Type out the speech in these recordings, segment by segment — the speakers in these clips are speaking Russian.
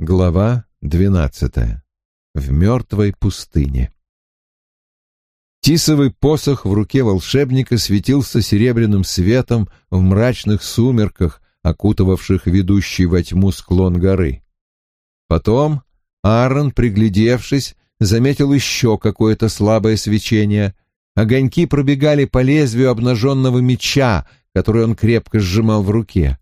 Глава двенадцатая. В мертвой пустыне. Тисовый посох в руке волшебника светился серебряным светом в мрачных сумерках, окутывавших ведущий во тьму склон горы. Потом Аарон, приглядевшись, заметил еще какое-то слабое свечение. Огоньки пробегали по лезвию обнаженного меча, который он крепко сжимал в руке.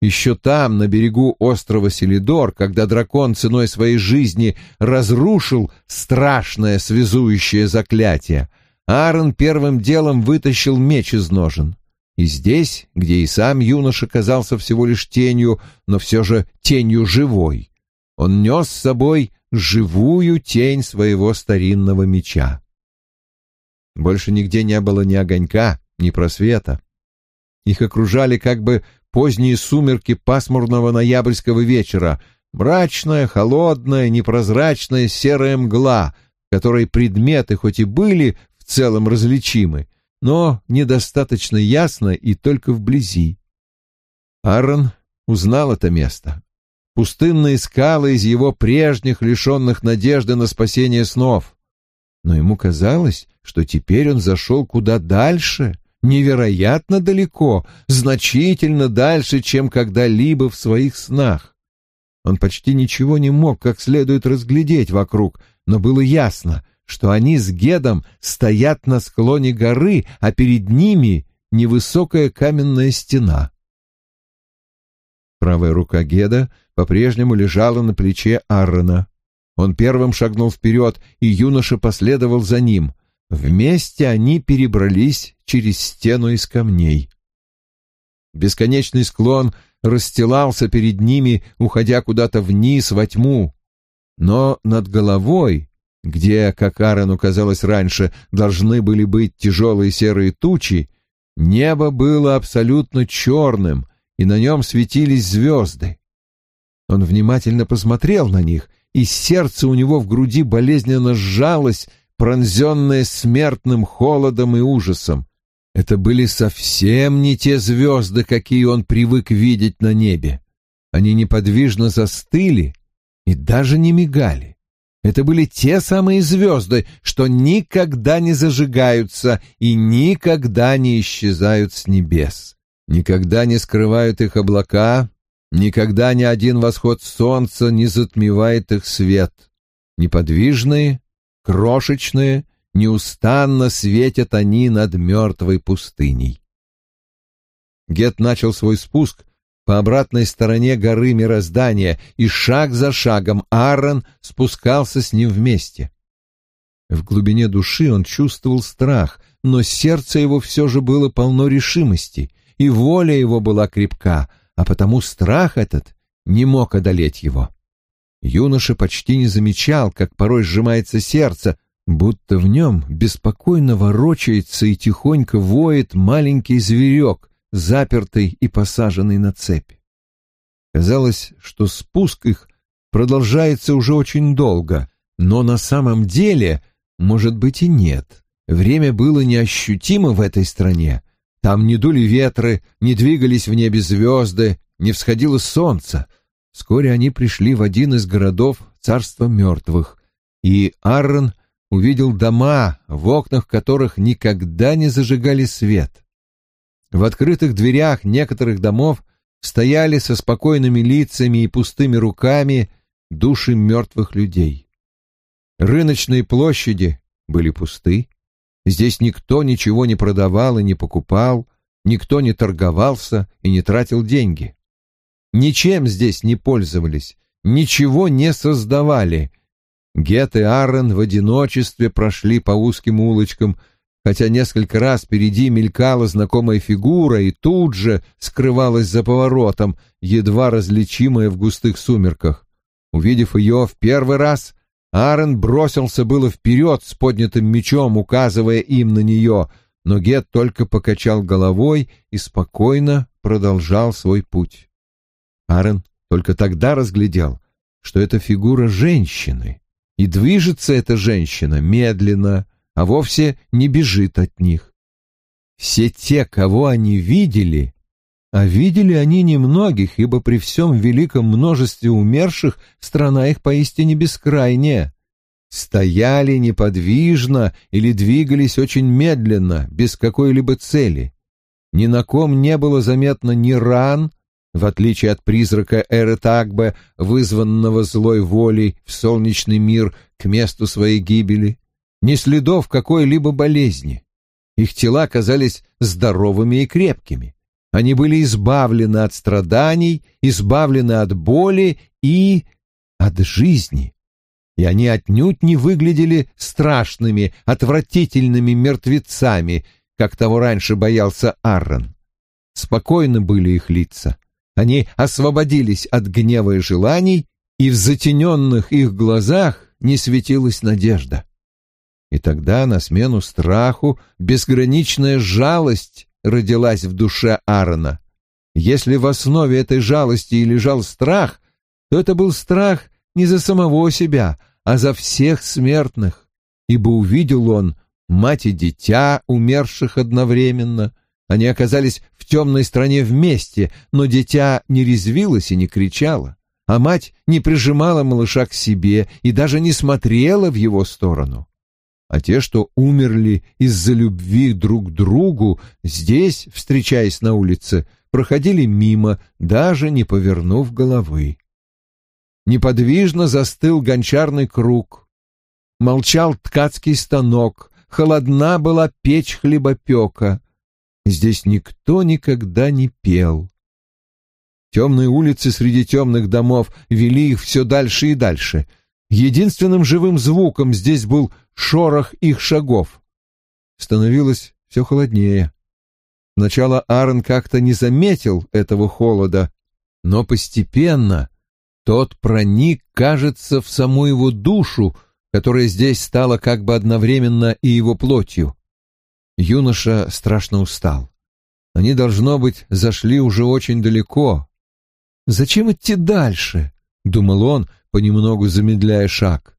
Еще там, на берегу острова Селидор, когда дракон ценой своей жизни разрушил страшное связующее заклятие, Аарон первым делом вытащил меч из ножен. И здесь, где и сам юноша казался всего лишь тенью, но все же тенью живой, он нес с собой живую тень своего старинного меча. Больше нигде не было ни огонька, ни просвета. Их окружали как бы поздние сумерки пасмурного ноябрьского вечера, мрачная, холодная, непрозрачная серая мгла, в которой предметы хоть и были в целом различимы, но недостаточно ясно и только вблизи. Аарон узнал это место. Пустынные скалы из его прежних, лишенных надежды на спасение снов. Но ему казалось, что теперь он зашел куда дальше, невероятно далеко, значительно дальше, чем когда-либо в своих снах. Он почти ничего не мог как следует разглядеть вокруг, но было ясно, что они с Гедом стоят на склоне горы, а перед ними невысокая каменная стена. Правая рука Геда по-прежнему лежала на плече Аррона. Он первым шагнул вперед, и юноша последовал за ним. Вместе они перебрались через стену из камней. Бесконечный склон расстилался перед ними, уходя куда-то вниз во тьму. Но над головой, где, как Аарону казалось раньше, должны были быть тяжелые серые тучи, небо было абсолютно черным, и на нем светились звезды. Он внимательно посмотрел на них, и сердце у него в груди болезненно сжалось, пронзенное смертным холодом и ужасом. Это были совсем не те звезды, какие он привык видеть на небе. Они неподвижно застыли и даже не мигали. Это были те самые звезды, что никогда не зажигаются и никогда не исчезают с небес. Никогда не скрывают их облака, никогда ни один восход солнца не затмевает их свет. Неподвижные, крошечные, неустанно светят они над мертвой пустыней. Гет начал свой спуск по обратной стороне горы мироздания, и шаг за шагом Аарон спускался с ним вместе. В глубине души он чувствовал страх, но сердце его все же было полно решимости, и воля его была крепка, а потому страх этот не мог одолеть его. Юноша почти не замечал, как порой сжимается сердце, будто в нем беспокойно ворочается и тихонько воет маленький зверек, запертый и посаженный на цепь. Казалось, что спуск их продолжается уже очень долго, но на самом деле, может быть, и нет. Время было неощутимо в этой стране. Там не дули ветры, не двигались в небе звезды, не всходило солнце — Вскоре они пришли в один из городов царства мертвых, и Аарон увидел дома, в окнах которых никогда не зажигали свет. В открытых дверях некоторых домов стояли со спокойными лицами и пустыми руками души мертвых людей. Рыночные площади были пусты, здесь никто ничего не продавал и не покупал, никто не торговался и не тратил деньги. Ничем здесь не пользовались, ничего не создавали. Гет и Аарон в одиночестве прошли по узким улочкам, хотя несколько раз впереди мелькала знакомая фигура и тут же скрывалась за поворотом, едва различимая в густых сумерках. Увидев ее в первый раз, Аарон бросился было вперед с поднятым мечом, указывая им на нее, но Гет только покачал головой и спокойно продолжал свой путь. Аарон только тогда разглядел, что это фигура женщины, и движется эта женщина медленно, а вовсе не бежит от них. Все те, кого они видели, А видели они немногих, ибо при всем великом множестве умерших страна их поистине бескрайняя. Стояли неподвижно или двигались очень медленно, без какой-либо цели. Ни на ком не было заметно ни ран, в отличие от призрака Эры вызванного злой волей в солнечный мир к месту своей гибели, ни следов какой-либо болезни. Их тела казались здоровыми и крепкими. Они были избавлены от страданий, избавлены от боли и от жизни. И они отнюдь не выглядели страшными, отвратительными мертвецами, как того раньше боялся Аррон. Спокойны были их лица. Они освободились от гнева и желаний, и в затененных их глазах не светилась надежда. И тогда на смену страху безграничная жалость родилась в душе Аарона. Если в основе этой жалости и лежал страх, то это был страх не за самого себя, а за всех смертных, ибо увидел он мать и дитя, умерших одновременно. Они оказались в темной стране вместе, но дитя не резвилось и не кричало, а мать не прижимала малыша к себе и даже не смотрела в его сторону а те, что умерли из-за любви друг к другу, здесь, встречаясь на улице, проходили мимо, даже не повернув головы. Неподвижно застыл гончарный круг. Молчал ткацкий станок, холодна была печь хлебопека. Здесь никто никогда не пел. Темные улицы среди темных домов вели их все дальше и дальше. Единственным живым звуком здесь был шорох их шагов. Становилось все холоднее. Сначала Аарон как-то не заметил этого холода, но постепенно тот проник, кажется, в саму его душу, которая здесь стала как бы одновременно и его плотью. Юноша страшно устал. Они, должно быть, зашли уже очень далеко. «Зачем идти дальше?» — думал он, понемногу замедляя шаг.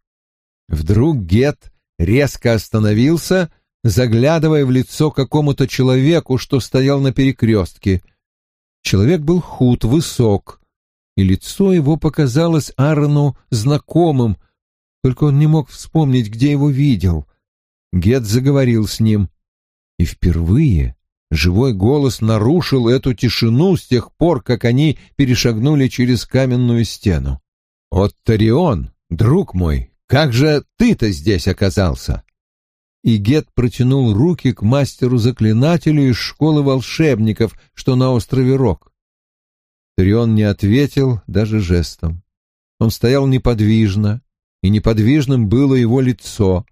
Вдруг Гет резко остановился, заглядывая в лицо какому-то человеку, что стоял на перекрестке. Человек был худ, высок, и лицо его показалось Аарону знакомым, только он не мог вспомнить, где его видел. Гет заговорил с ним, и впервые живой голос нарушил эту тишину с тех пор, как они перешагнули через каменную стену. «Оттарион, друг мой, как же ты-то здесь оказался?» И Гет протянул руки к мастеру-заклинателю из школы волшебников, что на острове Рок. Тарион не ответил даже жестом. Он стоял неподвижно, и неподвижным было его лицо.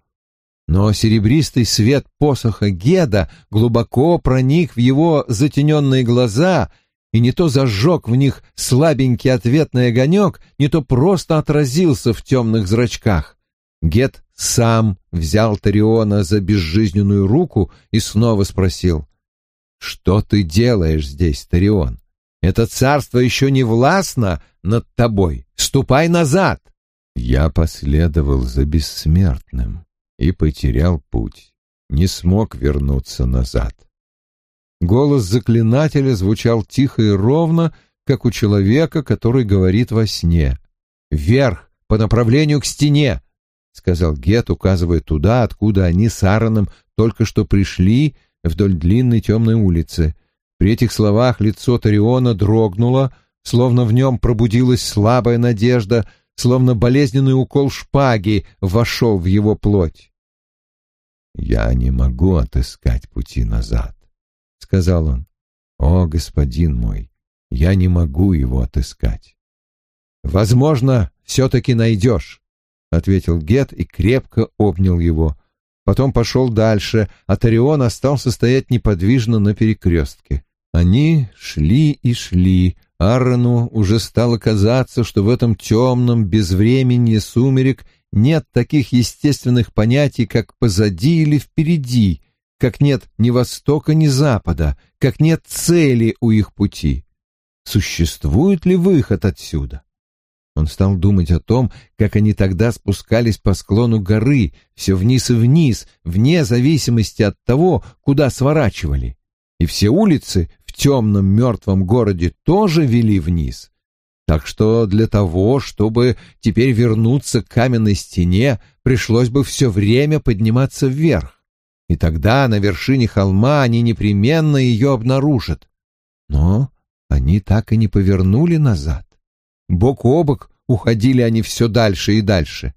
Но серебристый свет посоха Геда глубоко проник в его затененные глаза — и не то зажег в них слабенький ответный огонек, не то просто отразился в темных зрачках. Гет сам взял Тариона за безжизненную руку и снова спросил, «Что ты делаешь здесь, Тарион? Это царство еще не властно над тобой. Ступай назад!» Я последовал за бессмертным и потерял путь, не смог вернуться назад. Голос заклинателя звучал тихо и ровно, как у человека, который говорит во сне. «Вверх, по направлению к стене!» — сказал Гет, указывая туда, откуда они с Аароном только что пришли вдоль длинной темной улицы. При этих словах лицо Тариона дрогнуло, словно в нем пробудилась слабая надежда, словно болезненный укол шпаги вошел в его плоть. «Я не могу отыскать пути назад сказал он. «О, господин мой, я не могу его отыскать». «Возможно, все-таки найдешь», — ответил Гет и крепко обнял его. Потом пошел дальше, а Тарион остался стоять неподвижно на перекрестке. Они шли и шли. Аарону уже стало казаться, что в этом темном безвременье сумерек нет таких естественных понятий, как позади или впереди, как нет ни востока, ни запада, как нет цели у их пути. Существует ли выход отсюда? Он стал думать о том, как они тогда спускались по склону горы, все вниз и вниз, вне зависимости от того, куда сворачивали. И все улицы в темном мертвом городе тоже вели вниз. Так что для того, чтобы теперь вернуться к каменной стене, пришлось бы все время подниматься вверх. И тогда на вершине холма они непременно ее обнаружат. Но они так и не повернули назад. Бок о бок уходили они все дальше и дальше.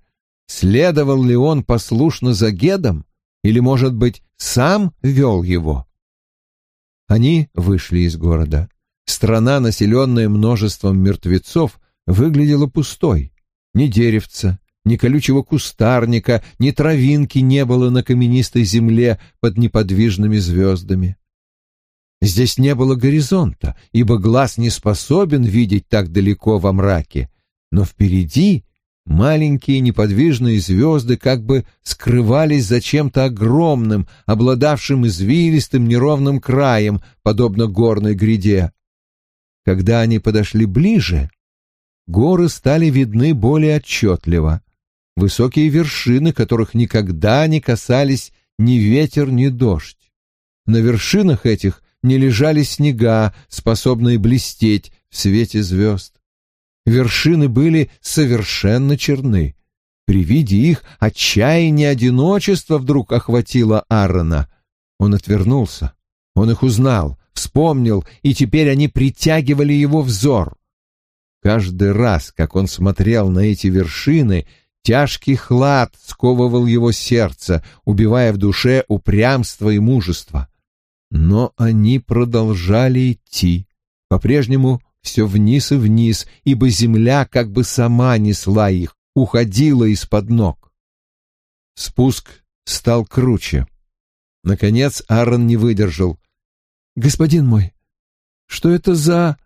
Следовал ли он послушно за Гедом, или, может быть, сам вел его? Они вышли из города. Страна, населенная множеством мертвецов, выглядела пустой. Ни деревца, ни колючего кустарника, ни травинки не было на каменистой земле под неподвижными звездами. Здесь не было горизонта, ибо глаз не способен видеть так далеко во мраке, но впереди маленькие неподвижные звезды как бы скрывались за чем-то огромным, обладавшим извилистым неровным краем, подобно горной гряде. Когда они подошли ближе, горы стали видны более отчетливо. Высокие вершины, которых никогда не касались ни ветер, ни дождь. На вершинах этих не лежали снега, способные блестеть в свете звезд. Вершины были совершенно черны. При виде их отчаяние одиночества вдруг охватило Аарона. Он отвернулся. Он их узнал, вспомнил, и теперь они притягивали его взор. Каждый раз, как он смотрел на эти вершины, тяжкий хлад сковывал его сердце, убивая в душе упрямство и мужество. Но они продолжали идти, по-прежнему все вниз и вниз, ибо земля как бы сама несла их, уходила из-под ног. Спуск стал круче. Наконец Аарон не выдержал. «Господин мой, что это за...»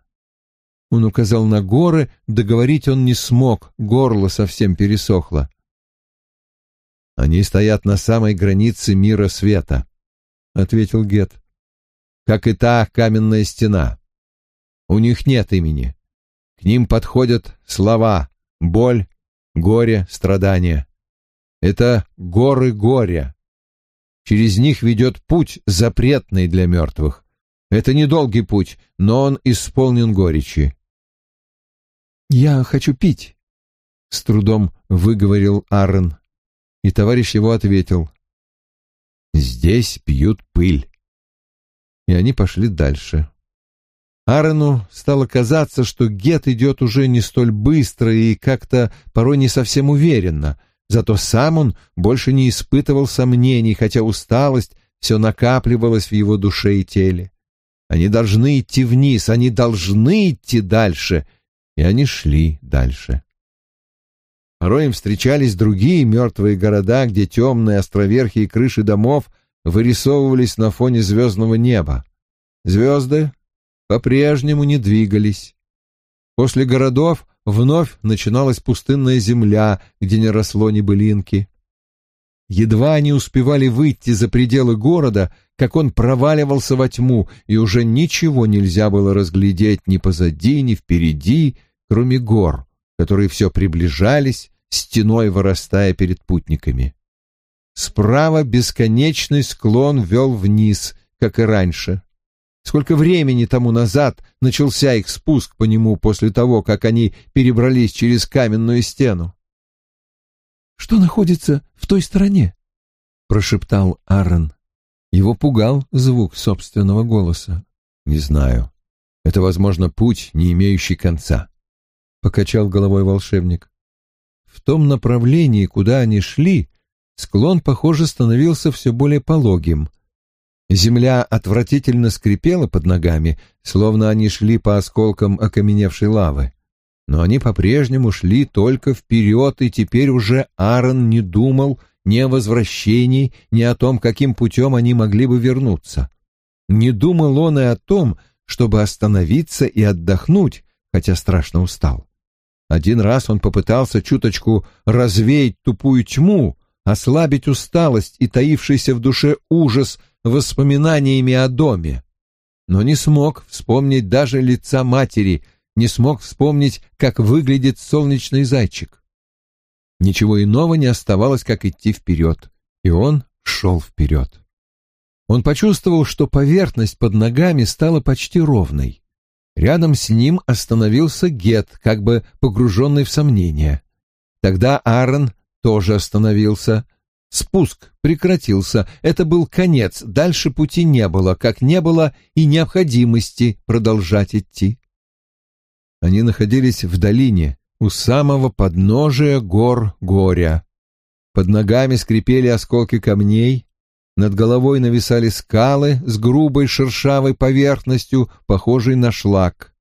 Он указал на горы, договорить он не смог, горло совсем пересохло. «Они стоят на самой границе мира света», — ответил Гет, — «как и та каменная стена. У них нет имени. К ним подходят слова «боль», «горе», «страдание». Это горы горя. Через них ведет путь, запретный для мертвых. Это недолгий путь, но он исполнен горечи. «Я хочу пить», — с трудом выговорил Аарон, и товарищ его ответил. «Здесь пьют пыль». И они пошли дальше. Аарону стало казаться, что Гет идет уже не столь быстро и как-то порой не совсем уверенно, зато сам он больше не испытывал сомнений, хотя усталость все накапливалась в его душе и теле. Они должны идти вниз, они должны идти дальше, и они шли дальше. Порой им встречались другие мертвые города, где темные островерхи и крыши домов вырисовывались на фоне звездного неба. Звезды по-прежнему не двигались. После городов вновь начиналась пустынная земля, где не росло ни былинки. Едва они успевали выйти за пределы города, как он проваливался во тьму, и уже ничего нельзя было разглядеть ни позади, ни впереди, кроме гор, которые все приближались, стеной вырастая перед путниками. Справа бесконечный склон вел вниз, как и раньше. Сколько времени тому назад начался их спуск по нему после того, как они перебрались через каменную стену? «Что находится в той стороне?» — прошептал Аарон. Его пугал звук собственного голоса. «Не знаю. Это, возможно, путь, не имеющий конца», — покачал головой волшебник. В том направлении, куда они шли, склон, похоже, становился все более пологим, Земля отвратительно скрипела под ногами, словно они шли по осколкам окаменевшей лавы. Но они по-прежнему шли только вперед, и теперь уже Аарон не думал ни о возвращении, ни о том, каким путем они могли бы вернуться. Не думал он и о том, чтобы остановиться и отдохнуть, хотя страшно устал. Один раз он попытался чуточку развеять тупую тьму, ослабить усталость и таившийся в душе ужас воспоминаниями о доме, но не смог вспомнить даже лица матери, не смог вспомнить, как выглядит солнечный зайчик. Ничего иного не оставалось, как идти вперед, и он шел вперед. Он почувствовал, что поверхность под ногами стала почти ровной. Рядом с ним остановился Гет, как бы погруженный в сомнения. Тогда Аарон тоже остановился. Спуск прекратился. Это был конец. Дальше пути не было, как не было и необходимости продолжать идти. Они находились в долине, у самого подножия гор Горя. Под ногами скрипели осколки камней, над головой нависали скалы с грубой шершавой поверхностью, похожей на шлак.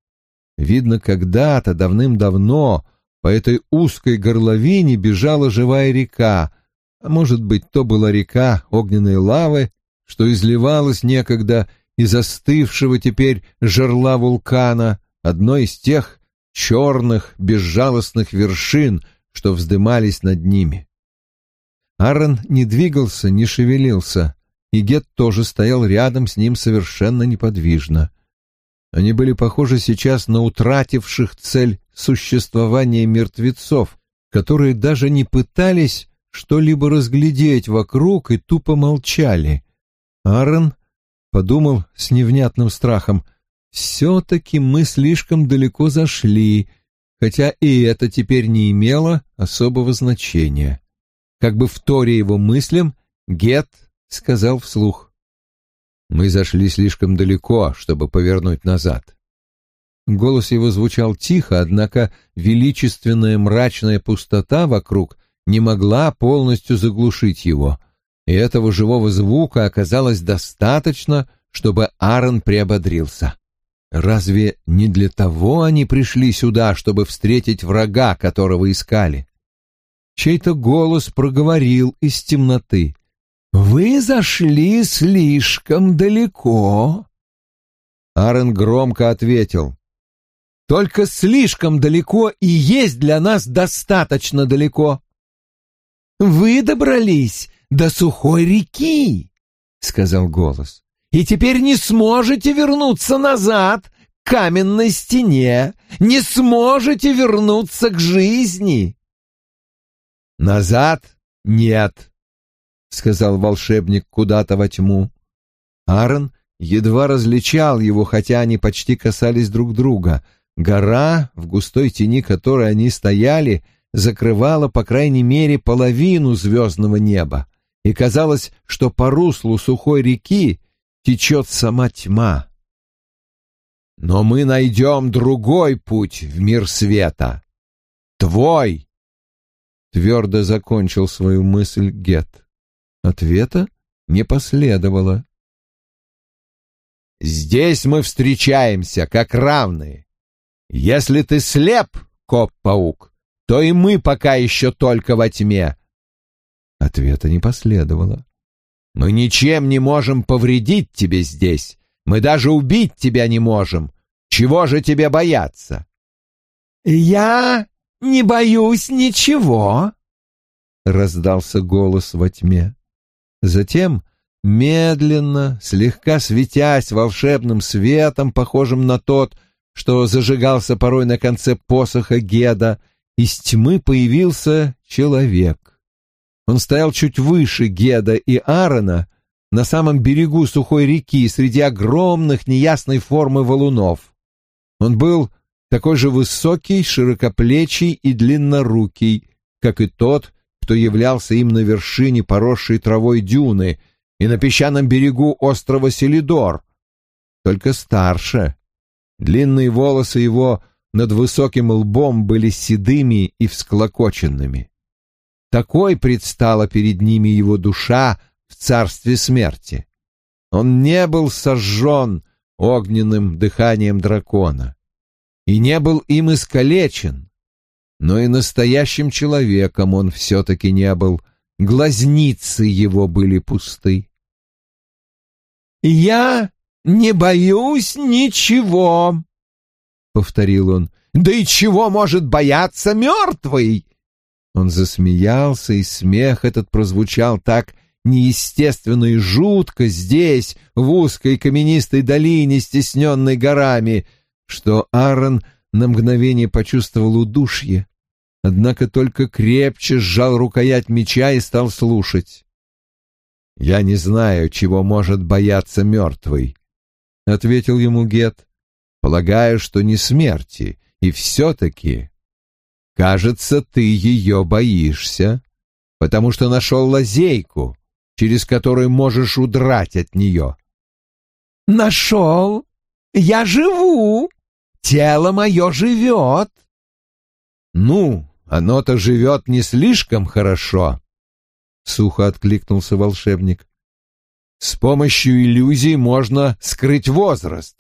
Видно, когда-то, давным-давно, по этой узкой горловине бежала живая река, а может быть, то была река огненной лавы, что изливалась некогда из застывшего теперь жерла вулкана, одной из тех черных, безжалостных вершин, что вздымались над ними. Аарон не двигался, не шевелился, и Гет тоже стоял рядом с ним совершенно неподвижно. Они были похожи сейчас на утративших цель существования мертвецов, которые даже не пытались что-либо разглядеть вокруг и тупо молчали. Аарон подумал с невнятным страхом, «Все-таки мы слишком далеко зашли», хотя и это теперь не имело особого значения. Как бы вторя его мыслям, Гет сказал вслух. «Мы зашли слишком далеко, чтобы повернуть назад». Голос его звучал тихо, однако величественная мрачная пустота вокруг не могла полностью заглушить его, и этого живого звука оказалось достаточно, чтобы Аарон приободрился. Разве не для того они пришли сюда, чтобы встретить врага, которого искали? чей-то голос проговорил из темноты. «Вы зашли слишком далеко». Аарон громко ответил. «Только слишком далеко и есть для нас достаточно далеко». «Вы добрались до сухой реки», — сказал голос, «и теперь не сможете вернуться назад к каменной стене, не сможете вернуться к жизни». «Назад нет», — сказал волшебник куда-то во тьму. Аарон едва различал его, хотя они почти касались друг друга. Гора, в густой тени которой они стояли, закрывала, по крайней мере, половину звездного неба, и казалось, что по руслу сухой реки течет сама тьма. «Но мы найдем другой путь в мир света. Твой!» Твердо закончил свою мысль Гет. Ответа не последовало. «Здесь мы встречаемся, как равные. Если ты слеп, коп-паук, то и мы пока еще только во тьме». Ответа не последовало. «Мы ничем не можем повредить тебе здесь. Мы даже убить тебя не можем. Чего же тебе бояться?» «Я не боюсь ничего», — раздался голос во тьме. Затем, медленно, слегка светясь волшебным светом, похожим на тот, что зажигался порой на конце посоха Геда, из тьмы появился человек. Он стоял чуть выше Геда и Аарона, на самом берегу сухой реки, среди огромных неясной формы валунов. Он был такой же высокий, широкоплечий и длиннорукий, как и тот, кто являлся им на вершине поросшей травой дюны и на песчаном берегу острова Селидор, только старше. Длинные волосы его над высоким лбом были седыми и всклокоченными. Такой предстала перед ними его душа в царстве смерти. Он не был сожжен огненным дыханием дракона и не был им искалечен, но и настоящим человеком он все-таки не был, глазницы его были пусты. «Я не боюсь ничего», — повторил он. «Да и чего может бояться мертвый?» Он засмеялся, и смех этот прозвучал так неестественно и жутко здесь, в узкой каменистой долине, стесненной горами, что Аарон на мгновение почувствовал удушье, однако только крепче сжал рукоять меча и стал слушать. «Я не знаю, чего может бояться мертвый», — ответил ему Гет. «Полагаю, что не смерти, и все-таки, кажется, ты ее боишься, потому что нашел лазейку, через которую можешь удрать от нее». «Нашел! Я живу! Тело мое живет!» «Ну, оно-то живет не слишком хорошо», — сухо откликнулся волшебник. «С помощью иллюзий можно скрыть возраст,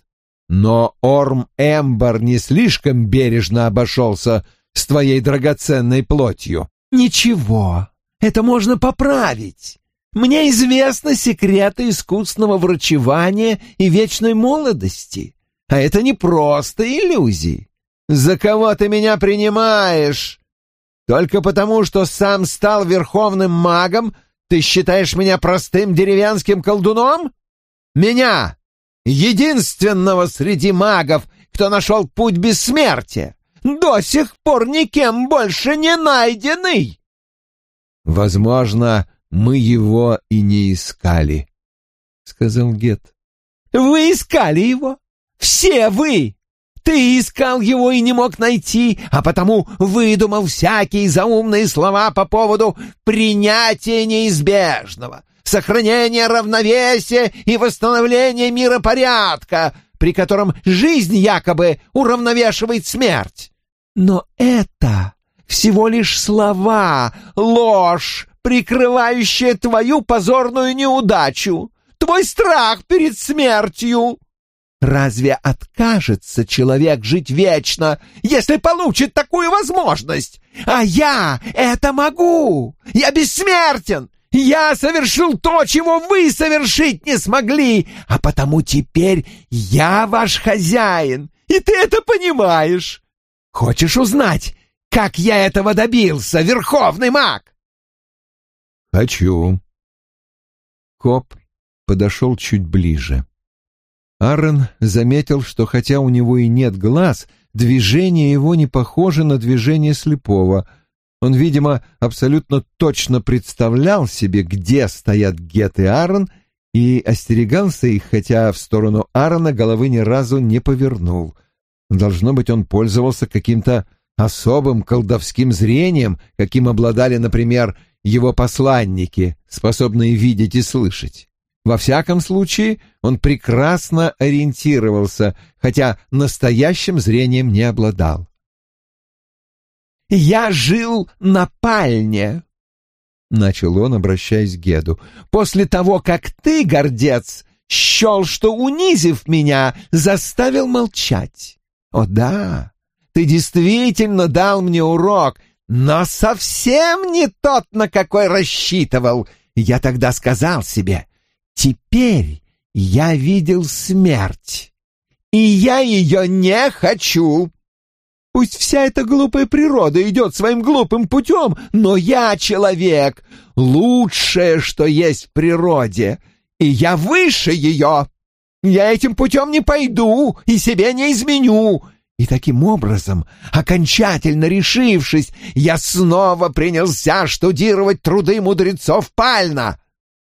но Орм Эмбар не слишком бережно обошелся с твоей драгоценной плотью». «Ничего, это можно поправить. Мне известны секреты искусственного врачевания и вечной молодости, а это не просто иллюзии. За кого ты меня принимаешь? Только потому, что сам стал верховным магом, ты считаешь меня простым деревенским колдуном? Меня, единственного среди магов, кто нашел путь бессмертия, до сих пор никем больше не найденный. Возможно, мы его и не искали, сказал Гет. Вы искали его? Все вы! Ты искал его и не мог найти, а потому выдумал всякие заумные слова по поводу принятия неизбежного, сохранения равновесия и восстановления миропорядка, при котором жизнь якобы уравновешивает смерть. Но это всего лишь слова, ложь, прикрывающая твою позорную неудачу, твой страх перед смертью. Разве откажется человек жить вечно, если получит такую возможность? А я это могу! Я бессмертен! Я совершил то, чего вы совершить не смогли, а потому теперь я ваш хозяин, и ты это понимаешь. Хочешь узнать, как я этого добился, верховный маг?» «Хочу». Коп подошел чуть ближе. Аарон заметил, что хотя у него и нет глаз, движение его не похоже на движение слепого. Он, видимо, абсолютно точно представлял себе, где стоят Гет и Аарон, и остерегался их, хотя в сторону Аарона головы ни разу не повернул. Должно быть, он пользовался каким-то особым колдовским зрением, каким обладали, например, его посланники, способные видеть и слышать. Во всяком случае, он прекрасно ориентировался, хотя настоящим зрением не обладал. «Я жил на пальне», — начал он, обращаясь к Геду, — «после того, как ты, гордец, счел, что, унизив меня, заставил молчать. О да, ты действительно дал мне урок, но совсем не тот, на какой рассчитывал. Я тогда сказал себе, Теперь я видел смерть, и я ее не хочу. Пусть вся эта глупая природа идет своим глупым путем, но я человек, лучшее, что есть в природе, и я выше ее. Я этим путем не пойду и себе не изменю. И таким образом, окончательно решившись, я снова принялся штудировать труды мудрецов Пальна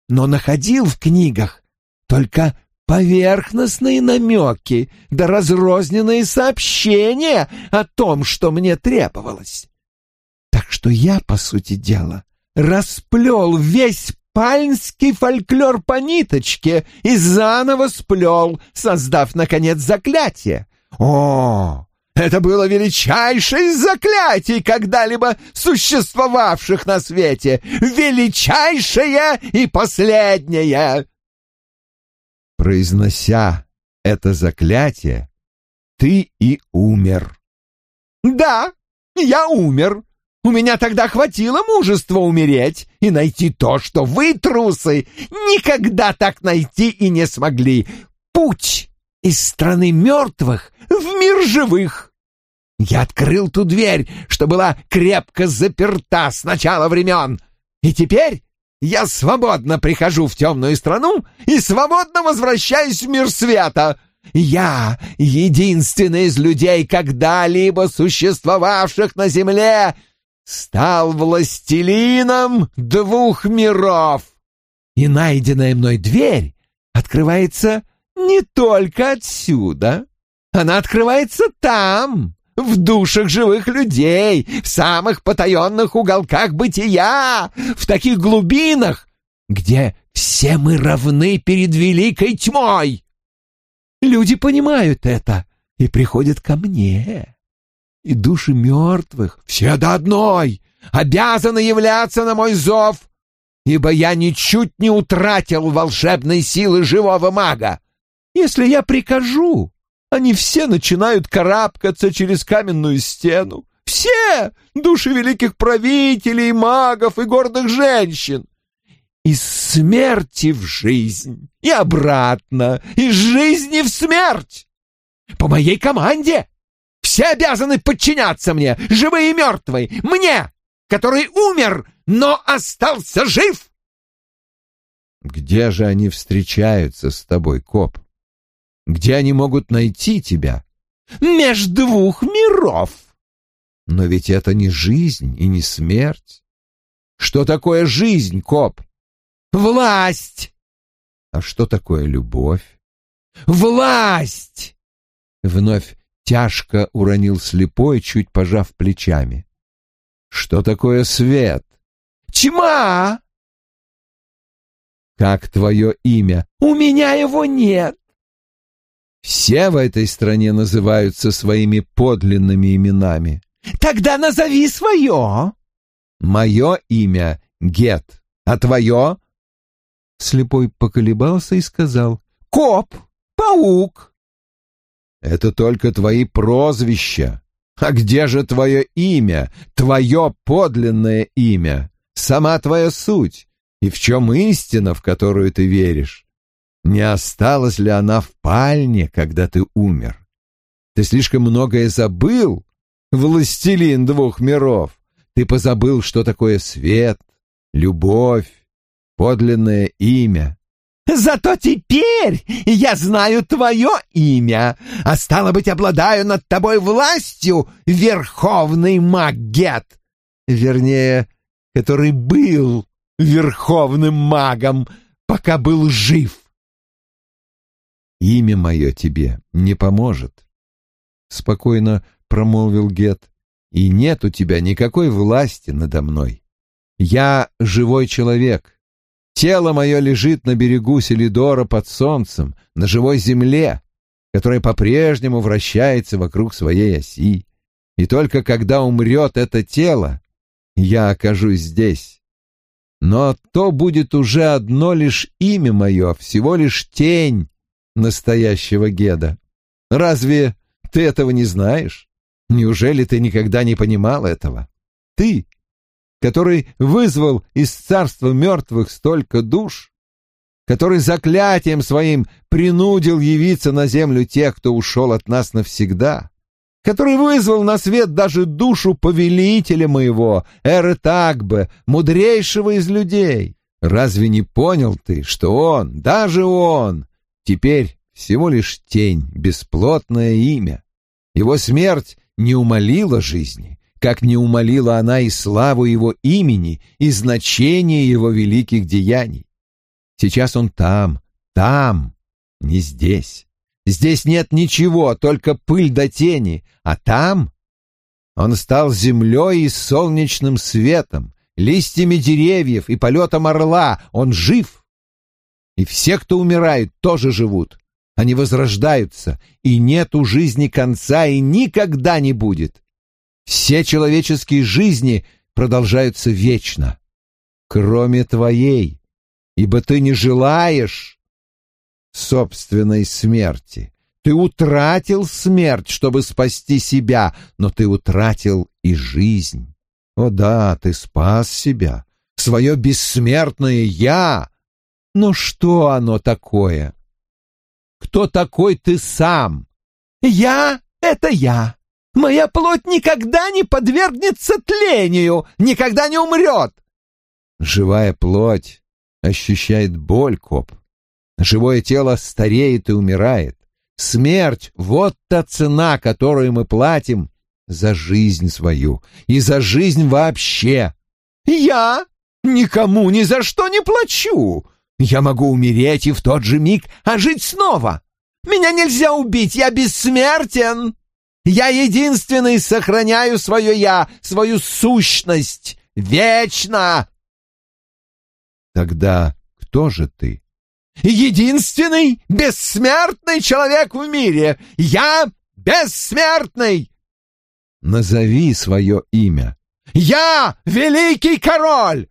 но находил в книгах только поверхностные намеки да разрозненные сообщения о том, что мне требовалось. Так что я, по сути дела, расплел весь пальнский фольклор по ниточке и заново сплел, создав, наконец, заклятие. О, это было величайшее из заклятий, когда-либо существовавших на свете. Величайшее и последнее. Произнося это заклятие, ты и умер. Да, я умер. У меня тогда хватило мужества умереть и найти то, что вы, трусы, никогда так найти и не смогли. Путь из страны мертвых в мир живых. Я открыл ту дверь, что была крепко заперта с начала времен, и теперь я свободно прихожу в темную страну и свободно возвращаюсь в мир света. Я единственный из людей, когда-либо существовавших на земле, стал властелином двух миров. И найденная мной дверь открывается не только отсюда. Она открывается там, в душах живых людей, в самых потаенных уголках бытия, в таких глубинах, где все мы равны перед великой тьмой. Люди понимают это и приходят ко мне. И души мертвых, все до одной, обязаны являться на мой зов, ибо я ничуть не утратил волшебной силы живого мага. Если я прикажу, они все начинают карабкаться через каменную стену. Все души великих правителей, магов и гордых женщин. Из смерти в жизнь и обратно, из жизни в смерть. По моей команде все обязаны подчиняться мне, живые и мертвые, мне, который умер, но остался жив. Где же они встречаются с тобой, коп? Где они могут найти тебя? Меж двух миров. Но ведь это не жизнь и не смерть. Что такое жизнь, коп? Власть! А что такое любовь? Власть! Вновь тяжко уронил слепой, чуть пожав плечами. Что такое свет? Тьма! Как твое имя? У меня его нет. Все в этой стране называются своими подлинными именами. Тогда назови свое. Мое имя Гет, а твое? Слепой поколебался и сказал. Коп, паук. Это только твои прозвища. А где же твое имя, твое подлинное имя, сама твоя суть? И в чем истина, в которую ты веришь? Не осталась ли она в пальне, когда ты умер? Ты слишком многое забыл, властелин двух миров. Ты позабыл, что такое свет, любовь, подлинное имя. Зато теперь я знаю твое имя, а стало быть, обладаю над тобой властью, верховный магет. Вернее, который был верховным магом, пока был жив. Имя мое тебе не поможет, — спокойно промолвил Гет, — и нет у тебя никакой власти надо мной. Я живой человек, Тело мое лежит на берегу Селидора под солнцем, на живой земле, которая по-прежнему вращается вокруг своей оси. И только когда умрет это тело, я окажусь здесь. Но то будет уже одно лишь имя мое, всего лишь тень настоящего Геда. Разве ты этого не знаешь? Неужели ты никогда не понимал этого? Ты который вызвал из царства мертвых столько душ, который заклятием своим принудил явиться на землю тех, кто ушел от нас навсегда, который вызвал на свет даже душу повелителя моего, Эртагбе, мудрейшего из людей. Разве не понял ты, что он, даже он, теперь всего лишь тень, бесплотное имя? Его смерть не умолила жизни, как не умолила она и славу его имени, и значение его великих деяний. Сейчас он там, там, не здесь. Здесь нет ничего, только пыль до тени, а там он стал землей и солнечным светом, листьями деревьев и полетом орла. Он жив. И все, кто умирают, тоже живут. Они возрождаются, и нет у жизни конца, и никогда не будет. Все человеческие жизни продолжаются вечно, кроме твоей, ибо ты не желаешь собственной смерти. Ты утратил смерть, чтобы спасти себя, но ты утратил и жизнь. О да, ты спас себя, свое бессмертное «я». Но что оно такое? Кто такой ты сам? Я — это я. Моя плоть никогда не подвергнется тлению, никогда не умрет. Живая плоть ощущает боль, коп. Живое тело стареет и умирает. Смерть — вот та цена, которую мы платим за жизнь свою и за жизнь вообще. Я никому ни за что не плачу. Я могу умереть и в тот же миг ожить снова. Меня нельзя убить, я бессмертен. Я единственный сохраняю свое «я», свою сущность, вечно. Тогда кто же ты? Единственный бессмертный человек в мире. Я бессмертный. Назови свое имя. Я великий король.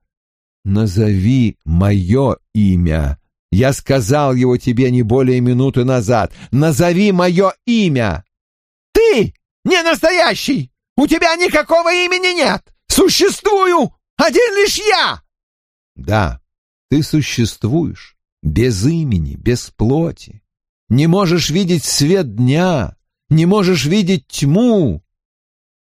Назови мое имя. Я сказал его тебе не более минуты назад. Назови мое имя. Ты не настоящий. У тебя никакого имени нет. Существую один лишь я. Да, ты существуешь без имени, без плоти. Не можешь видеть свет дня, не можешь видеть тьму.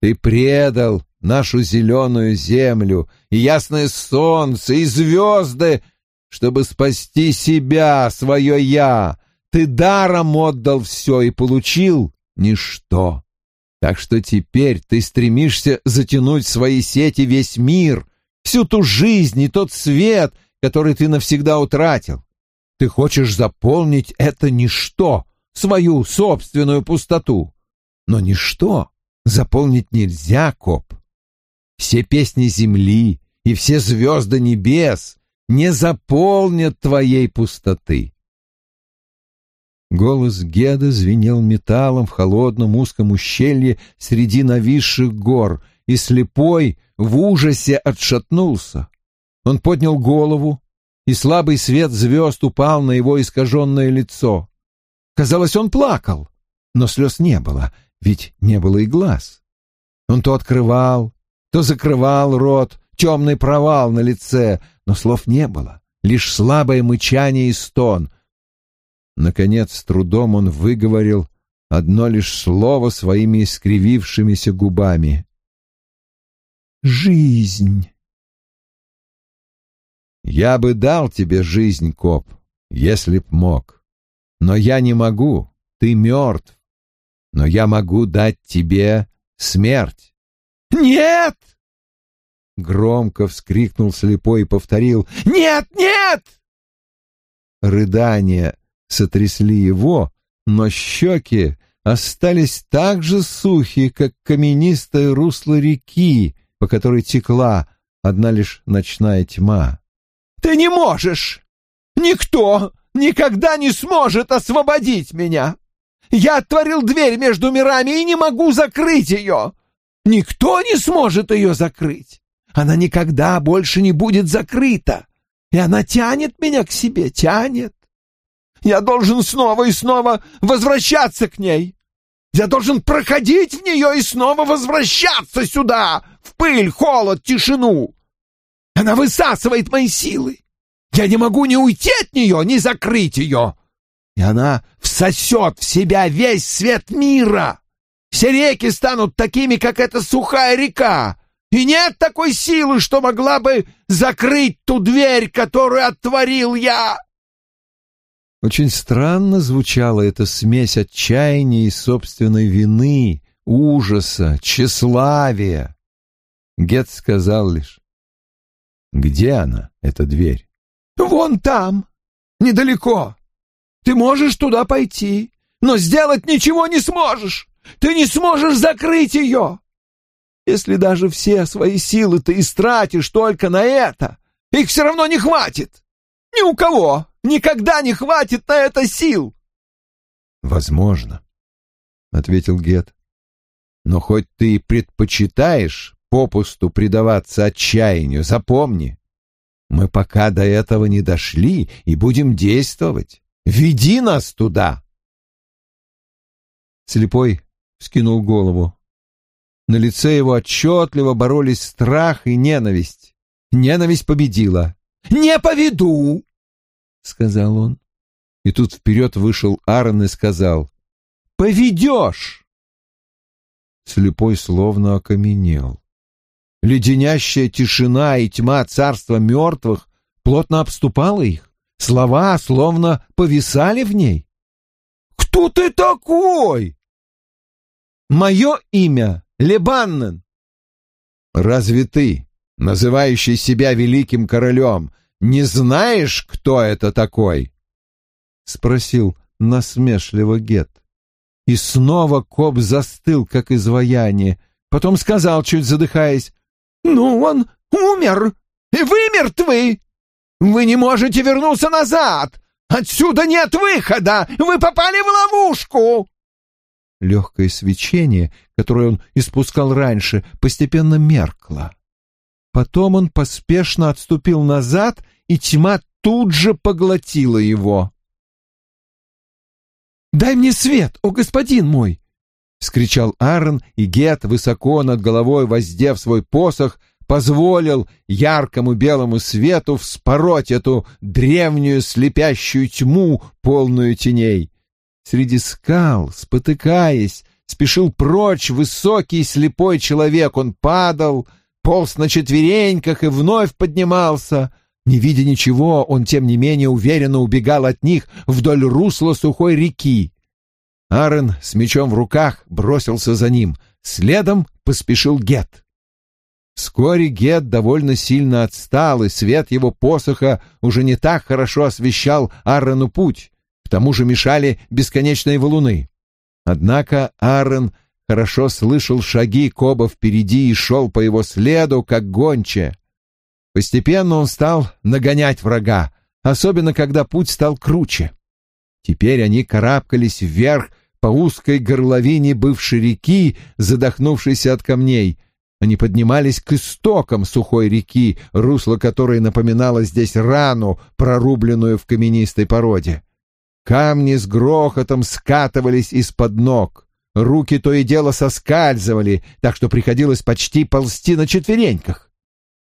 Ты предал нашу зеленую землю и ясное солнце, и звезды, чтобы спасти себя, свое «я». Ты даром отдал все и получил ничто. Так что теперь ты стремишься затянуть в свои сети весь мир, всю ту жизнь и тот свет, который ты навсегда утратил. Ты хочешь заполнить это ничто, свою собственную пустоту. Но ничто заполнить нельзя, коп. Все песни земли и все звезды небес не заполнят твоей пустоты. Голос Геда звенел металлом в холодном узком ущелье среди нависших гор, и слепой в ужасе отшатнулся. Он поднял голову, и слабый свет звезд упал на его искаженное лицо. Казалось, он плакал, но слез не было, ведь не было и глаз. Он то открывал, то закрывал рот, темный провал на лице, но слов не было, лишь слабое мычание и стон. Наконец, с трудом он выговорил одно лишь слово своими искривившимися губами. «Жизнь». «Я бы дал тебе жизнь, коп, если б мог. Но я не могу, ты мертв. Но я могу дать тебе смерть». «Нет!» Громко вскрикнул слепой и повторил «Нет, нет!» Рыдания сотрясли его, но щеки остались так же сухие, как каменистое русло реки, по которой текла одна лишь ночная тьма. «Ты не можешь! Никто никогда не сможет освободить меня! Я отворил дверь между мирами и не могу закрыть ее! Никто не сможет ее закрыть! Она никогда больше не будет закрыта. И она тянет меня к себе, тянет. Я должен снова и снова возвращаться к ней. Я должен проходить в нее и снова возвращаться сюда, в пыль, холод, тишину. Она высасывает мои силы. Я не могу ни уйти от нее, ни закрыть ее. И она всосет в себя весь свет мира. Все реки станут такими, как эта сухая река, и нет такой силы, что могла бы закрыть ту дверь, которую отворил я. Очень странно звучала эта смесь отчаяния и собственной вины, ужаса, тщеславия. Гет сказал лишь, «Где она, эта дверь?» «Вон там, недалеко. Ты можешь туда пойти, но сделать ничего не сможешь. Ты не сможешь закрыть ее. Если даже все свои силы ты истратишь только на это, их все равно не хватит. Ни у кого никогда не хватит на это сил. Возможно, ответил Гет. Но хоть ты и предпочитаешь попусту предаваться отчаянию, запомни, мы пока до этого не дошли и будем действовать. Веди нас туда. Слепой скинул голову. На лице его отчетливо боролись страх и ненависть. Ненависть победила. «Не поведу!» — сказал он. И тут вперед вышел Аарон и сказал. «Поведешь!» Слепой словно окаменел. Леденящая тишина и тьма царства мертвых плотно обступала их. Слова словно повисали в ней. «Кто ты такой?» «Мое имя Лебаннен. Разве ты, называющий себя великим королем, не знаешь, кто это такой?» — спросил насмешливо Гет. И снова коп застыл, как изваяние. Потом сказал, чуть задыхаясь, «Ну, он умер, и вы мертвы! Вы не можете вернуться назад! Отсюда нет выхода! Вы попали в ловушку!» Легкое свечение, которое он испускал раньше, постепенно меркло. Потом он поспешно отступил назад, и тьма тут же поглотила его. «Дай мне свет, о господин мой!» — скричал Аарон, и Гет, высоко над головой воздев свой посох, позволил яркому белому свету вспороть эту древнюю слепящую тьму, полную теней. Среди скал, спотыкаясь, спешил прочь высокий слепой человек. Он падал, полз на четвереньках и вновь поднимался. Не видя ничего, он, тем не менее, уверенно убегал от них вдоль русла сухой реки. Аарон с мечом в руках бросился за ним. Следом поспешил Гет. Вскоре Гет довольно сильно отстал, и свет его посоха уже не так хорошо освещал Аарону путь. К тому же мешали бесконечные валуны. Однако Аарон хорошо слышал шаги Коба впереди и шел по его следу, как гонче. Постепенно он стал нагонять врага, особенно когда путь стал круче. Теперь они карабкались вверх по узкой горловине бывшей реки, задохнувшейся от камней. Они поднимались к истокам сухой реки, русло которой напоминало здесь рану, прорубленную в каменистой породе. Камни с грохотом скатывались из-под ног. Руки то и дело соскальзывали, так что приходилось почти ползти на четвереньках.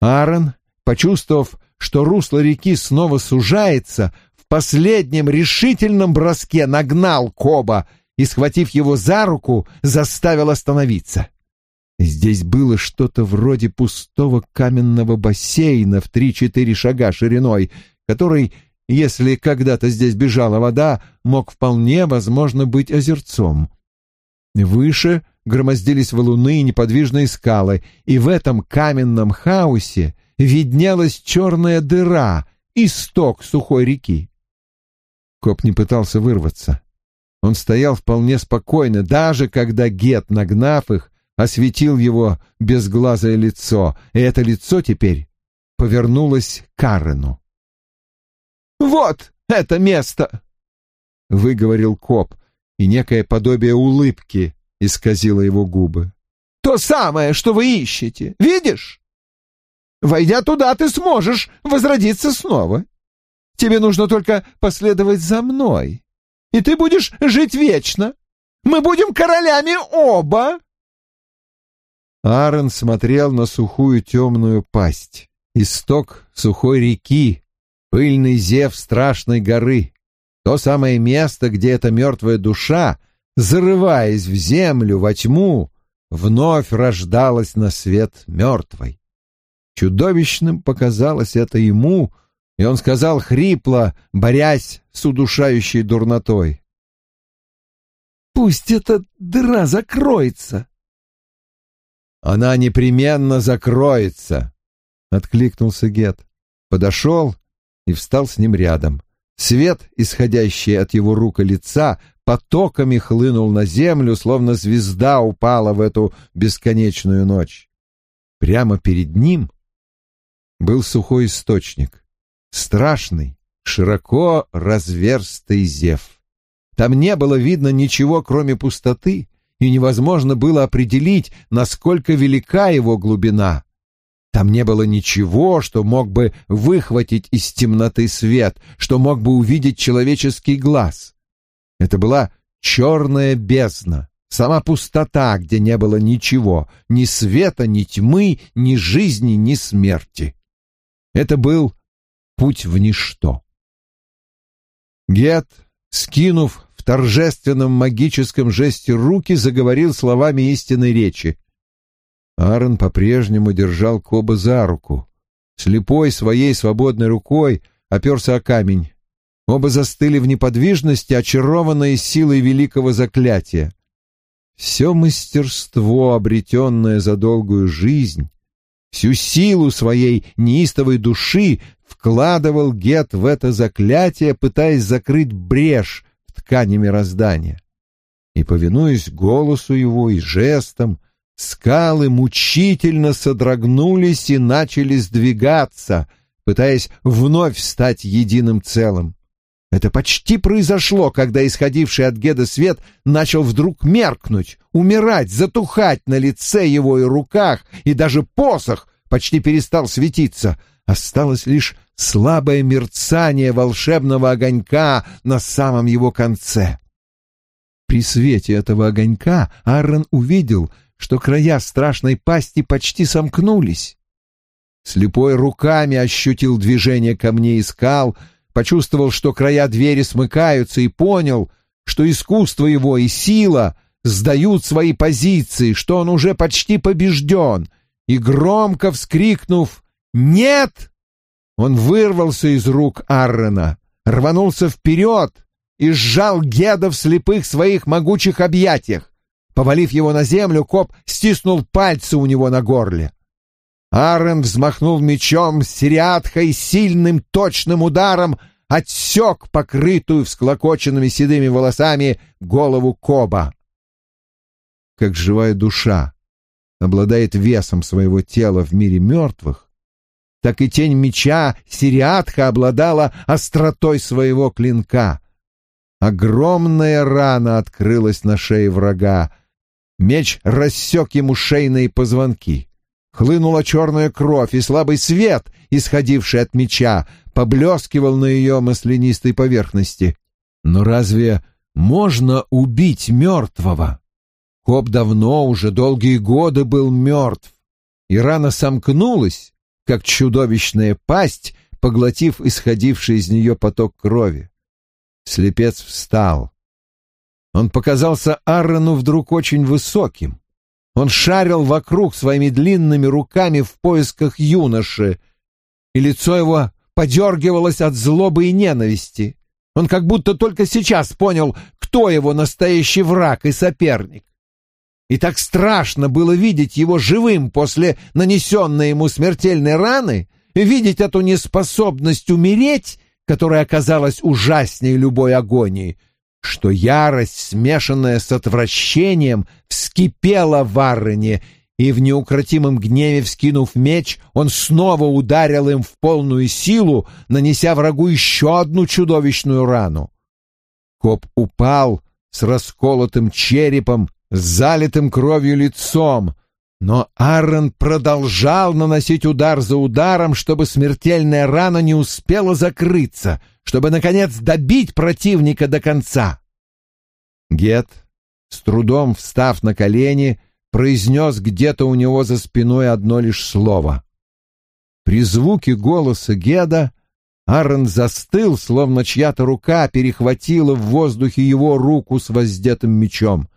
Аарон, почувствовав, что русло реки снова сужается, в последнем решительном броске нагнал Коба и, схватив его за руку, заставил остановиться. Здесь было что-то вроде пустого каменного бассейна в три-четыре шага шириной, который если когда-то здесь бежала вода, мог вполне возможно быть озерцом. Выше громоздились валуны и неподвижные скалы, и в этом каменном хаосе виднелась черная дыра, исток сухой реки. Коп не пытался вырваться. Он стоял вполне спокойно, даже когда Гет, нагнав их, осветил его безглазое лицо, и это лицо теперь повернулось к Карену. Вот это место!» — выговорил коп, и некое подобие улыбки исказило его губы. «То самое, что вы ищете, видишь? Войдя туда, ты сможешь возродиться снова. Тебе нужно только последовать за мной, и ты будешь жить вечно. Мы будем королями оба!» Аарон смотрел на сухую темную пасть, исток сухой реки, пыльный зев страшной горы, то самое место, где эта мертвая душа, зарываясь в землю, во тьму, вновь рождалась на свет мертвой. Чудовищным показалось это ему, и он сказал хрипло, борясь с удушающей дурнотой. «Пусть эта дыра закроется!» «Она непременно закроется!» — откликнулся Гет. Подошел и встал с ним рядом. Свет, исходящий от его рук и лица, потоками хлынул на землю, словно звезда упала в эту бесконечную ночь. Прямо перед ним был сухой источник, страшный, широко разверстый зев. Там не было видно ничего, кроме пустоты, и невозможно было определить, насколько велика его глубина. Там не было ничего, что мог бы выхватить из темноты свет, что мог бы увидеть человеческий глаз. Это была черная бездна, сама пустота, где не было ничего, ни света, ни тьмы, ни жизни, ни смерти. Это был путь в ничто. Гет, скинув в торжественном магическом жесте руки, заговорил словами истинной речи. Аарон по-прежнему держал Коба за руку. Слепой своей свободной рукой оперся о камень. Оба застыли в неподвижности, очарованные силой великого заклятия. Все мастерство, обретенное за долгую жизнь, Всю силу своей неистовой души вкладывал Гет в это заклятие, пытаясь закрыть брешь в ткани мироздания. И, повинуясь голосу его и жестам, скалы мучительно содрогнулись и начали сдвигаться, пытаясь вновь стать единым целым. Это почти произошло, когда исходивший от Геда свет начал вдруг меркнуть, умирать, затухать на лице его и руках, и даже посох почти перестал светиться. Осталось лишь слабое мерцание волшебного огонька на самом его конце. При свете этого огонька Аарон увидел, что края страшной пасти почти сомкнулись. Слепой руками ощутил движение камней и скал, почувствовал, что края двери смыкаются, и понял, что искусство его и сила сдают свои позиции, что он уже почти побежден, и громко вскрикнув «Нет!», он вырвался из рук Аррена, рванулся вперед и сжал Геда в слепых своих могучих объятиях. Повалив его на землю, коп стиснул пальцы у него на горле. Аарон взмахнул мечом с сириатхой сильным точным ударом отсек покрытую всклокоченными седыми волосами голову Коба. Как живая душа обладает весом своего тела в мире мертвых, так и тень меча Сириатха обладала остротой своего клинка. Огромная рана открылась на шее врага. Меч рассек ему шейные позвонки. Хлынула черная кровь, и слабый свет, исходивший от меча, поблескивал на ее маслянистой поверхности. Но разве можно убить мертвого? Коп давно, уже долгие годы был мертв, и рана сомкнулась, как чудовищная пасть, поглотив исходивший из нее поток крови. Слепец встал. Он показался Аарону вдруг очень высоким. Он шарил вокруг своими длинными руками в поисках юноши, и лицо его подергивалось от злобы и ненависти. Он как будто только сейчас понял, кто его настоящий враг и соперник. И так страшно было видеть его живым после нанесенной ему смертельной раны, видеть эту неспособность умереть, которая оказалась ужаснее любой агонии, что ярость, смешанная с отвращением, вскипела в Аррене, и в неукротимом гневе, вскинув меч, он снова ударил им в полную силу, нанеся врагу еще одну чудовищную рану. Коп упал с расколотым черепом, с залитым кровью лицом, но Аарон продолжал наносить удар за ударом, чтобы смертельная рана не успела закрыться — чтобы, наконец, добить противника до конца. Гет, с трудом встав на колени, произнес где-то у него за спиной одно лишь слово. При звуке голоса Геда Аарон застыл, словно чья-то рука перехватила в воздухе его руку с воздетым мечом.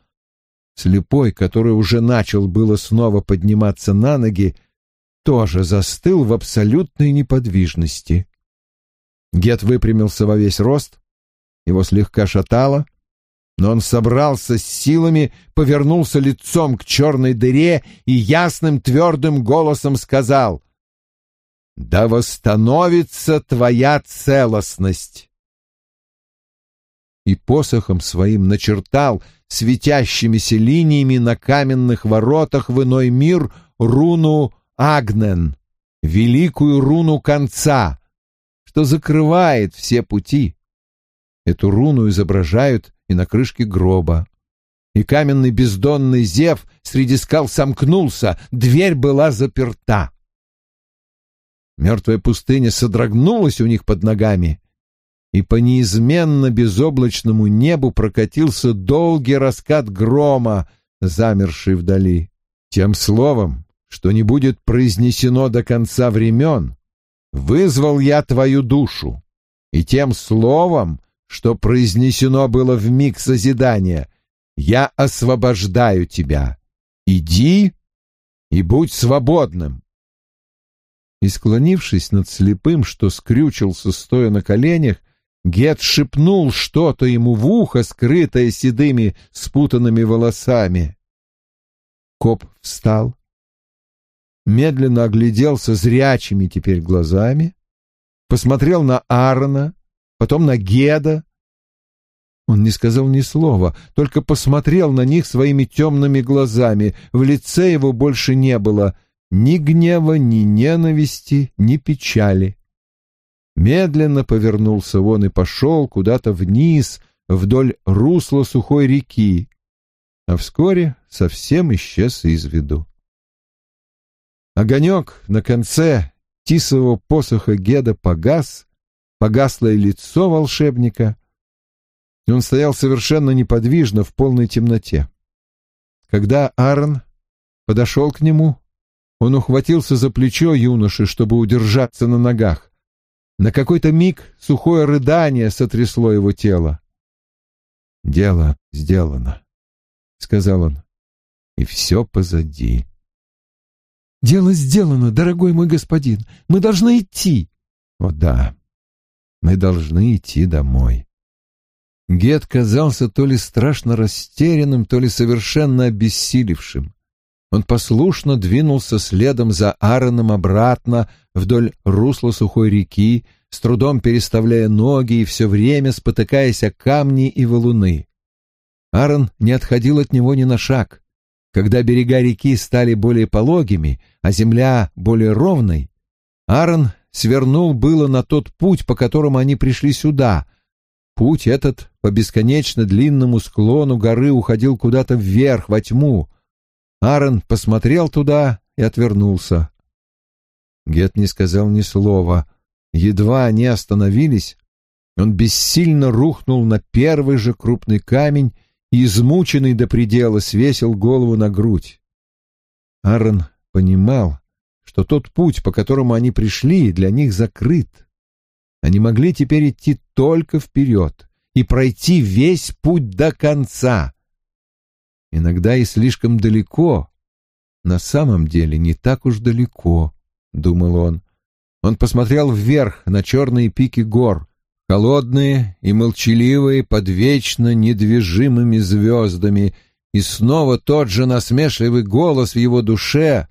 Слепой, который уже начал было снова подниматься на ноги, тоже застыл в абсолютной неподвижности. Гет выпрямился во весь рост, его слегка шатало, но он собрался с силами, повернулся лицом к черной дыре и ясным твердым голосом сказал «Да восстановится твоя целостность!» И посохом своим начертал светящимися линиями на каменных воротах в иной мир руну Агнен, великую руну конца, что закрывает все пути. Эту руну изображают и на крышке гроба. И каменный бездонный зев среди скал сомкнулся, дверь была заперта. Мертвая пустыня содрогнулась у них под ногами, и по неизменно безоблачному небу прокатился долгий раскат грома, замерший вдали. Тем словом, что не будет произнесено до конца времен, вызвал я твою душу, и тем словом, что произнесено было в миг созидания, я освобождаю тебя. Иди и будь свободным. И, склонившись над слепым, что скрючился, стоя на коленях, Гет шепнул что-то ему в ухо, скрытое седыми спутанными волосами. Коп встал, медленно огляделся зрячими теперь глазами, посмотрел на Аарона, потом на Геда. Он не сказал ни слова, только посмотрел на них своими темными глазами. В лице его больше не было ни гнева, ни ненависти, ни печали. Медленно повернулся он и пошел куда-то вниз, вдоль русла сухой реки, а вскоре совсем исчез из виду. Огонек на конце тисового посоха Геда погас, погасло и лицо волшебника, он стоял совершенно неподвижно в полной темноте. Когда Аарон подошел к нему, он ухватился за плечо юноши, чтобы удержаться на ногах. На какой-то миг сухое рыдание сотрясло его тело. «Дело сделано», — сказал он, — «и все позади». «Дело сделано, дорогой мой господин. Мы должны идти». «О да, мы должны идти домой». Гет казался то ли страшно растерянным, то ли совершенно обессилевшим. Он послушно двинулся следом за Аароном обратно вдоль русла сухой реки, с трудом переставляя ноги и все время спотыкаясь о камни и валуны. Аарон не отходил от него ни на шаг. Когда берега реки стали более пологими, а земля более ровной, Аарон свернул было на тот путь, по которому они пришли сюда. Путь этот по бесконечно длинному склону горы уходил куда-то вверх, во тьму. Аарон посмотрел туда и отвернулся. Гет не сказал ни слова. Едва они остановились, он бессильно рухнул на первый же крупный камень и, измученный до предела, свесил голову на грудь. Аарон понимал, что тот путь, по которому они пришли, для них закрыт. Они могли теперь идти только вперед и пройти весь путь до конца. Иногда и слишком далеко, на самом деле не так уж далеко, — думал он. Он посмотрел вверх на черные пики гор, холодные и молчаливые под вечно недвижимыми звездами, и снова тот же насмешливый голос в его душе,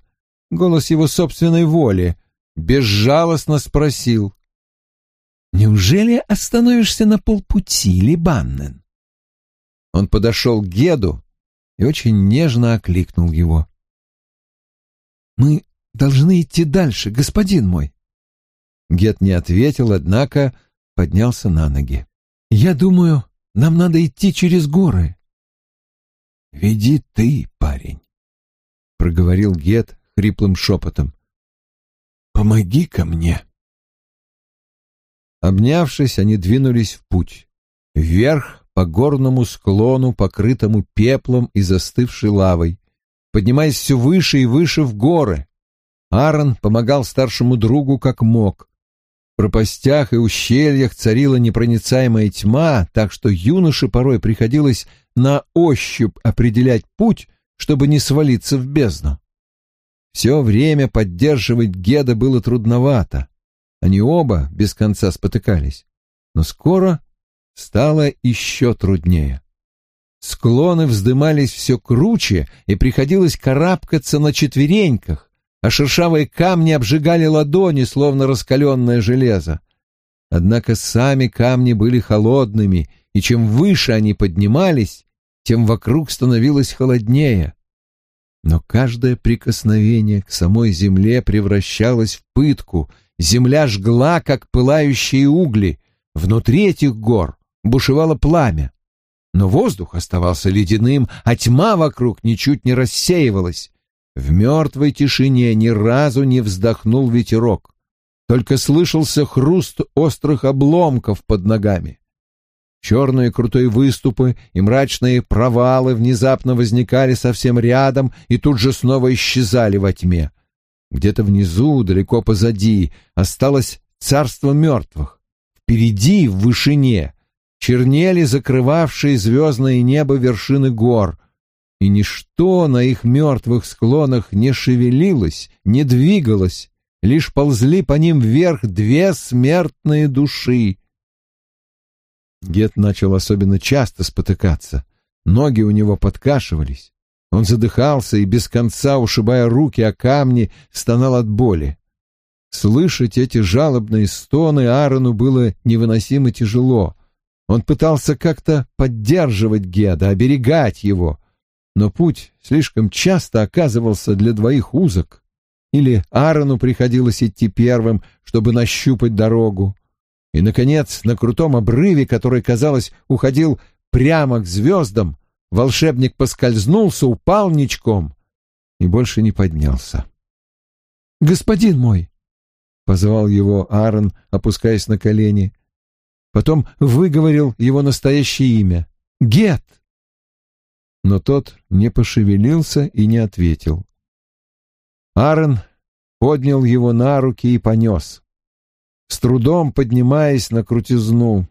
голос его собственной воли, безжалостно спросил. «Неужели остановишься на полпути, Либаннен?» Он подошел к Геду и очень нежно окликнул его. «Мы должны идти дальше, господин мой». Гет не ответил, однако поднялся на ноги. «Я думаю, нам надо идти через горы». «Веди ты, парень», — проговорил Гет хриплым шепотом. «Помоги ко мне». Обнявшись, они двинулись в путь. Вверх по горному склону, покрытому пеплом и застывшей лавой, поднимаясь все выше и выше в горы. Аарон помогал старшему другу как мог пропастях и ущельях царила непроницаемая тьма, так что юноше порой приходилось на ощупь определять путь, чтобы не свалиться в бездну. Все время поддерживать Геда было трудновато. Они оба без конца спотыкались. Но скоро стало еще труднее. Склоны вздымались все круче, и приходилось карабкаться на четвереньках, а шершавые камни обжигали ладони, словно раскаленное железо. Однако сами камни были холодными, и чем выше они поднимались, тем вокруг становилось холоднее. Но каждое прикосновение к самой земле превращалось в пытку, земля жгла, как пылающие угли, внутри этих гор бушевало пламя. Но воздух оставался ледяным, а тьма вокруг ничуть не рассеивалась. В мертвой тишине ни разу не вздохнул ветерок, только слышался хруст острых обломков под ногами. Черные крутые выступы и мрачные провалы внезапно возникали совсем рядом и тут же снова исчезали во тьме. Где-то внизу, далеко позади, осталось царство мертвых. Впереди, в вышине, чернели закрывавшие звездное небо вершины гор — и ничто на их мертвых склонах не шевелилось, не двигалось, лишь ползли по ним вверх две смертные души. Гет начал особенно часто спотыкаться, ноги у него подкашивались. Он задыхался и без конца, ушибая руки о камни, стонал от боли. Слышать эти жалобные стоны Аарону было невыносимо тяжело. Он пытался как-то поддерживать Геда, оберегать его, но путь слишком часто оказывался для двоих узок. Или Аарону приходилось идти первым, чтобы нащупать дорогу. И, наконец, на крутом обрыве, который, казалось, уходил прямо к звездам, волшебник поскользнулся, упал ничком и больше не поднялся. «Господин мой!» — позвал его Аарон, опускаясь на колени. Потом выговорил его настоящее имя — Гет. Но тот не пошевелился и не ответил. Аарон поднял его на руки и понес с трудом поднимаясь на крутизну.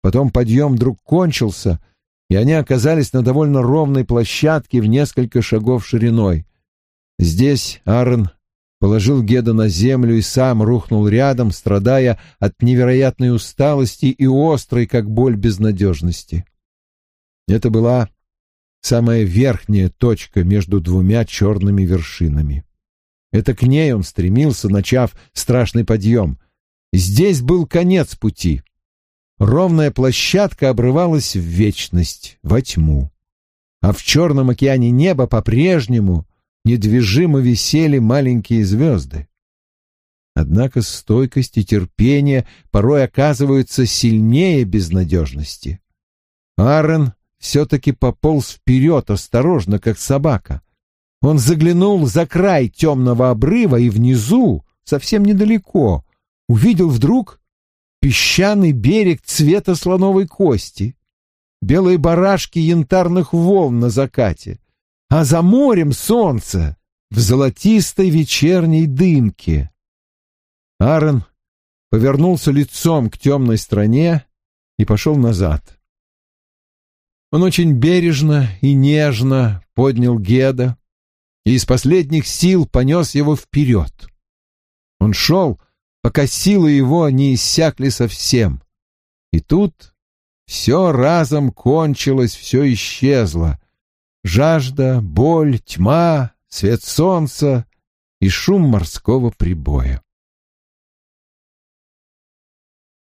Потом подъем вдруг кончился, и они оказались на довольно ровной площадке в несколько шагов шириной. Здесь Аарон положил Геда на землю и сам рухнул рядом, страдая от невероятной усталости и острой, как боль, безнадежности. Это была самая верхняя точка между двумя черными вершинами. Это к ней он стремился, начав страшный подъем — Здесь был конец пути. Ровная площадка обрывалась в вечность, во тьму. А в черном океане неба по-прежнему недвижимо висели маленькие звезды. Однако стойкость и терпение порой оказываются сильнее безнадежности. Аарон все-таки пополз вперед, осторожно, как собака. Он заглянул за край темного обрыва, и внизу, совсем недалеко, увидел вдруг песчаный берег цвета слоновой кости, белые барашки янтарных волн на закате, а за морем солнце в золотистой вечерней дымке. Аарон повернулся лицом к темной стране и пошел назад. Он очень бережно и нежно поднял Геда и из последних сил понес его вперед. Он шел, пока силы его не иссякли совсем. И тут все разом кончилось, все исчезло. Жажда, боль, тьма, свет солнца и шум морского прибоя.